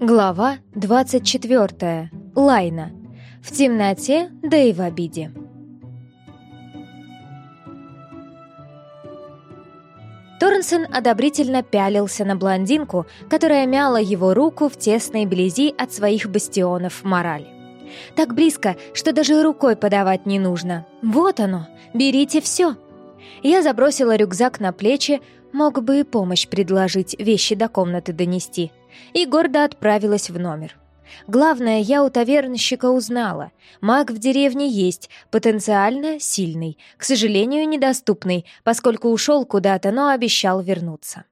Глава 24. Лайна. В темноте, да и в обиде. Торнсон одобрительно пялился на блондинку, которая мяла его руку в тесной близи от своих бастионов морали. Так близко, что даже рукой подавать не нужно. Вот оно, берите все. Я забросила рюкзак на плечи, мог бы и помощь предложить, вещи до комнаты донести, и гордо отправилась в номер. Главное, я у тавернщика узнала. Маг в деревне есть, потенциально сильный, к сожалению, недоступный, поскольку ушел куда-то, но обещал вернуться.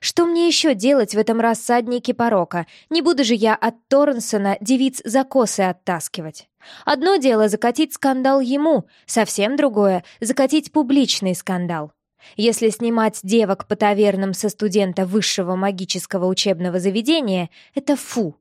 Что мне еще делать в этом рассаднике порока? Не буду же я от Торнсона девиц за косы оттаскивать. Одно дело закатить скандал ему, совсем другое — закатить публичный скандал. Если снимать девок по тавернам со студента высшего магического учебного заведения, это фу.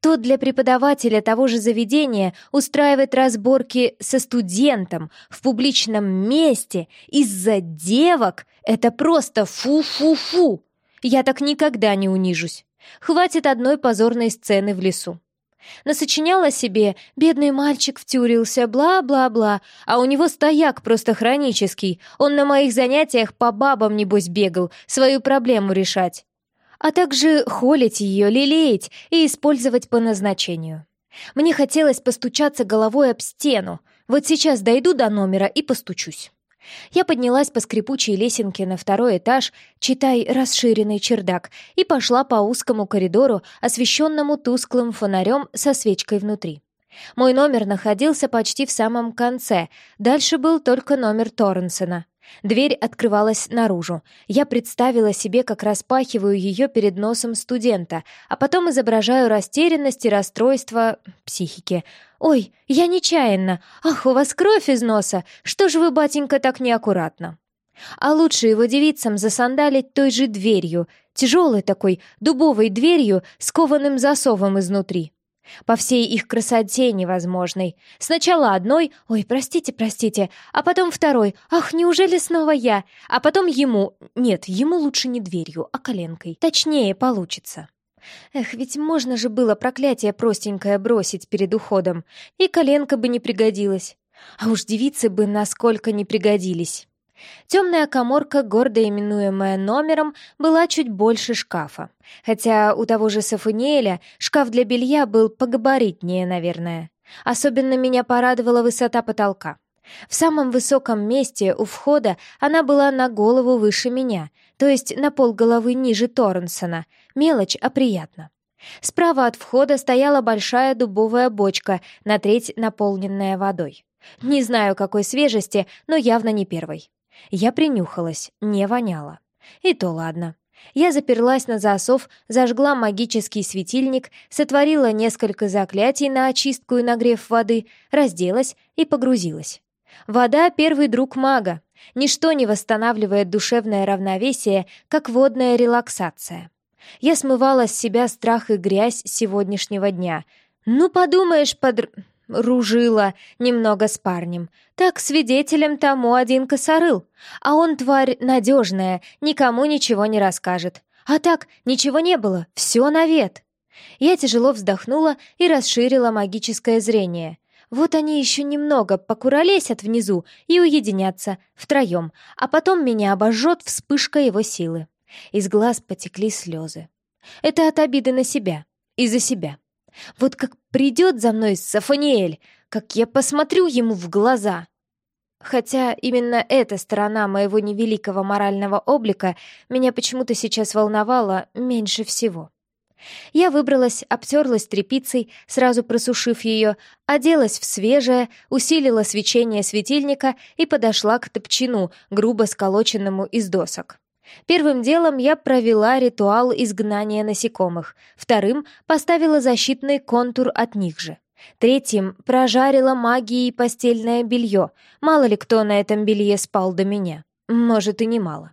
То для преподавателя того же заведения устраивать разборки со студентом в публичном месте из-за девок — это просто фу-фу-фу. Я так никогда не унижусь. Хватит одной позорной сцены в лесу. Насочиняла себе, бедный мальчик втюрился, бла-бла-бла, а у него стояк просто хронический. Он на моих занятиях по бабам, небось, бегал, свою проблему решать. А также холить ее, лелеять и использовать по назначению. Мне хотелось постучаться головой об стену. Вот сейчас дойду до номера и постучусь. Я поднялась по скрипучей лесенке на второй этаж, читай расширенный чердак, и пошла по узкому коридору, освещенному тусклым фонарем со свечкой внутри. Мой номер находился почти в самом конце, дальше был только номер Торренсона. Дверь открывалась наружу. Я представила себе, как распахиваю ее перед носом студента, а потом изображаю растерянность и расстройство психики. «Ой, я нечаянно! Ах, у вас кровь из носа! Что же вы, батенька, так неаккуратно?» А лучше его девицам засандалить той же дверью, тяжелой такой, дубовой дверью с кованым засовом изнутри. По всей их красоте невозможной. Сначала одной, ой, простите, простите, а потом второй, ах, неужели снова я? А потом ему, нет, ему лучше не дверью, а коленкой. Точнее получится. Эх, ведь можно же было проклятие простенькое бросить перед уходом, и коленка бы не пригодилась. А уж девицы бы насколько не пригодились. Темная коморка, гордо именуемая номером, была чуть больше шкафа. Хотя у того же Сафуниэля шкаф для белья был погабаритнее, наверное. Особенно меня порадовала высота потолка. В самом высоком месте у входа она была на голову выше меня, то есть на пол головы ниже Торренсона. Мелочь, а приятно. Справа от входа стояла большая дубовая бочка, на треть наполненная водой. Не знаю, какой свежести, но явно не первой. Я принюхалась, не воняло. И то ладно. Я заперлась на засов, зажгла магический светильник, сотворила несколько заклятий на очистку и нагрев воды, разделась и погрузилась. Вода — первый друг мага. Ничто не восстанавливает душевное равновесие, как водная релаксация. Я смывала с себя страх и грязь сегодняшнего дня. Ну, подумаешь, подр ружила немного с парнем. Так свидетелем тому один косорыл. А он, тварь надежная, никому ничего не расскажет. А так, ничего не было, все навет. Я тяжело вздохнула и расширила магическое зрение. Вот они еще немного покуролесят внизу и уединятся, втроем, а потом меня обожжет вспышка его силы. Из глаз потекли слезы. Это от обиды на себя и за себя. Вот как придет за мной Сафаниэль, как я посмотрю ему в глаза. Хотя именно эта сторона моего невеликого морального облика меня почему-то сейчас волновала меньше всего. Я выбралась, обтерлась тряпицей, сразу просушив ее, оделась в свежее, усилила свечение светильника и подошла к топчину, грубо сколоченному из досок. Первым делом я провела ритуал изгнания насекомых, вторым поставила защитный контур от них же. Третьим прожарила магией постельное белье. Мало ли кто на этом белье спал до меня. Может, и немало.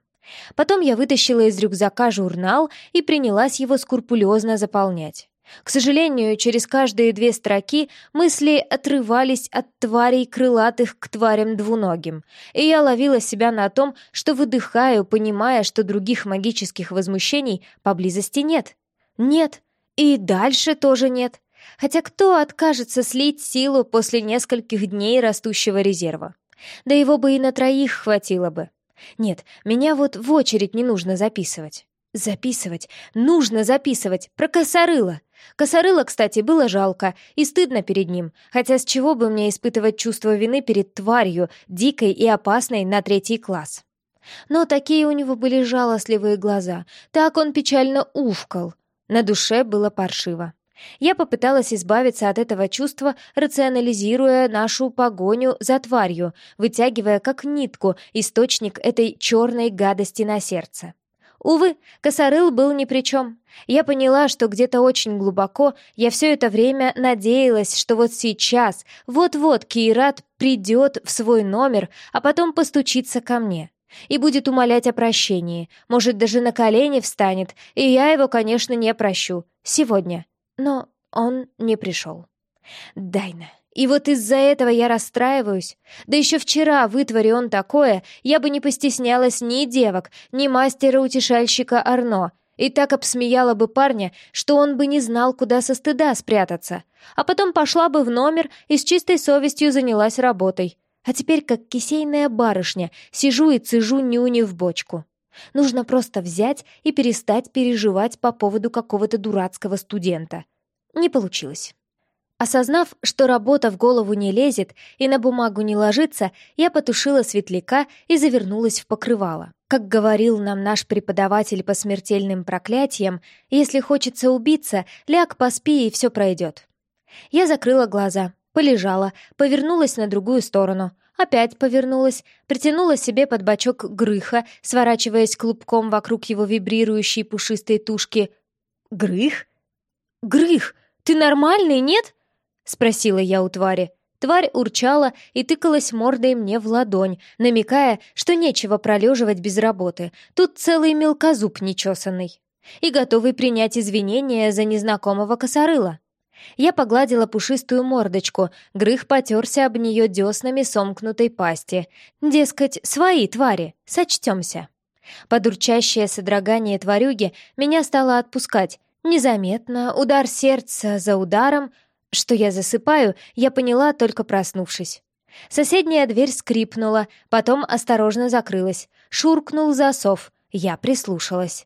Потом я вытащила из рюкзака журнал и принялась его скрупулезно заполнять. К сожалению, через каждые две строки мысли отрывались от тварей крылатых к тварям двуногим, и я ловила себя на том, что выдыхаю, понимая, что других магических возмущений поблизости нет. Нет, И дальше тоже нет. Хотя кто откажется слить силу после нескольких дней растущего резерва? Да его бы и на троих хватило бы. Нет, меня вот в очередь не нужно записывать. Записывать. Нужно записывать. Про косорыла. Косорыла, кстати, было жалко и стыдно перед ним, хотя с чего бы мне испытывать чувство вины перед тварью, дикой и опасной на третий класс? Но такие у него были жалостливые глаза, так он печально ушкал. На душе было паршиво. Я попыталась избавиться от этого чувства, рационализируя нашу погоню за тварью, вытягивая как нитку источник этой черной гадости на сердце. Увы, косорыл был ни при чем. Я поняла, что где-то очень глубоко я все это время надеялась, что вот сейчас, вот-вот Кират придет в свой номер, а потом постучится ко мне. И будет умолять о прощении, может, даже на колени встанет, и я его, конечно, не прощу. Сегодня. Но он не пришел. Дайна. И вот из-за этого я расстраиваюсь. Да еще вчера, вытвори он такое, я бы не постеснялась ни девок, ни мастера-утешальщика Арно, и так обсмеяла бы парня, что он бы не знал, куда со стыда спрятаться. А потом пошла бы в номер и с чистой совестью занялась работой. А теперь, как кисейная барышня, сижу и цежу нюни в бочку. Нужно просто взять и перестать переживать по поводу какого-то дурацкого студента. Не получилось. Осознав, что работа в голову не лезет и на бумагу не ложится, я потушила светляка и завернулась в покрывало. Как говорил нам наш преподаватель по смертельным проклятиям, если хочется убиться, ляг, поспи, и все пройдет. Я закрыла глаза, полежала, повернулась на другую сторону, опять повернулась, притянула себе под бочок грыха, сворачиваясь клубком вокруг его вибрирующей пушистой тушки. «Грых? Грых, ты нормальный, нет?» — спросила я у твари. Тварь урчала и тыкалась мордой мне в ладонь, намекая, что нечего пролеживать без работы. Тут целый мелкозуб нечесанный. И готовый принять извинения за незнакомого косорыла. Я погладила пушистую мордочку, Грых потерся об нее деснами сомкнутой пасти. Дескать, свои твари, сочтемся. Под урчащее содрогание тварюги меня стало отпускать. Незаметно, удар сердца за ударом — что я засыпаю, я поняла, только проснувшись. Соседняя дверь скрипнула, потом осторожно закрылась. Шуркнул засов. Я прислушалась.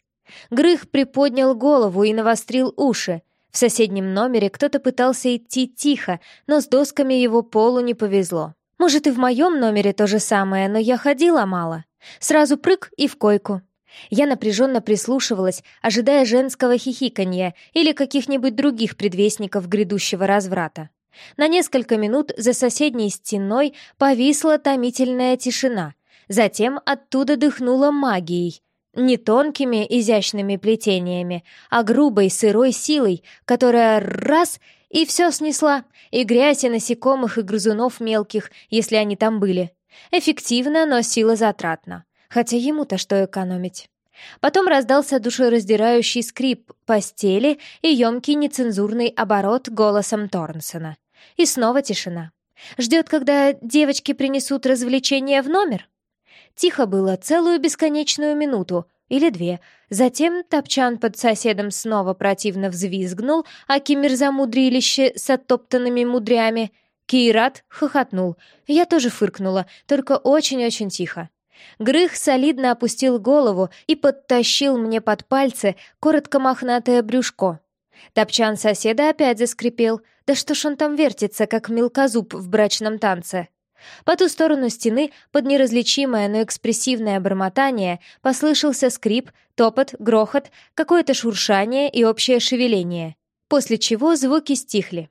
Грых приподнял голову и навострил уши. В соседнем номере кто-то пытался идти тихо, но с досками его полу не повезло. Может, и в моем номере то же самое, но я ходила мало. Сразу прыг и в койку. Я напряженно прислушивалась, ожидая женского хихиканья или каких-нибудь других предвестников грядущего разврата. На несколько минут за соседней стеной повисла томительная тишина. Затем оттуда дыхнула магией. Не тонкими изящными плетениями, а грубой сырой силой, которая раз — и все снесла, и грязь, и насекомых, и грызунов мелких, если они там были. Эффективно, но сила затратна. Хотя ему-то что экономить? Потом раздался душераздирающий скрип постели и емкий нецензурный оборот голосом Торнсона. И снова тишина. Ждет, когда девочки принесут развлечения в номер? Тихо было целую бесконечную минуту или две. Затем топчан под соседом снова противно взвизгнул, а кимер-замудрилище с оттоптанными мудрями. Кират хохотнул. Я тоже фыркнула, только очень-очень тихо. Грых солидно опустил голову и подтащил мне под пальцы коротко мохнатое брюшко. Топчан соседа опять заскрипел. Да что ж он там вертится, как мелкозуб в брачном танце? По ту сторону стены, под неразличимое, но экспрессивное бормотание, послышался скрип, топот, грохот, какое-то шуршание и общее шевеление. После чего звуки стихли.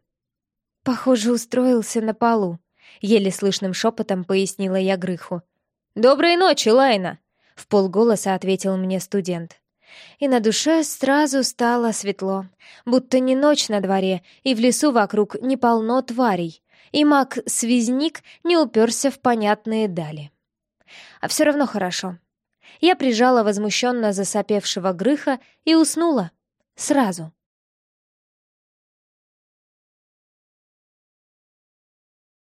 «Похоже, устроился на полу», — еле слышным шепотом пояснила я Грыху. «Доброй ночи, Лайна!» — в полголоса ответил мне студент. И на душе сразу стало светло, будто не ночь на дворе, и в лесу вокруг не полно тварей, и маг-связник не уперся в понятные дали. А все равно хорошо. Я прижала возмущенно засопевшего Грыха и уснула. Сразу.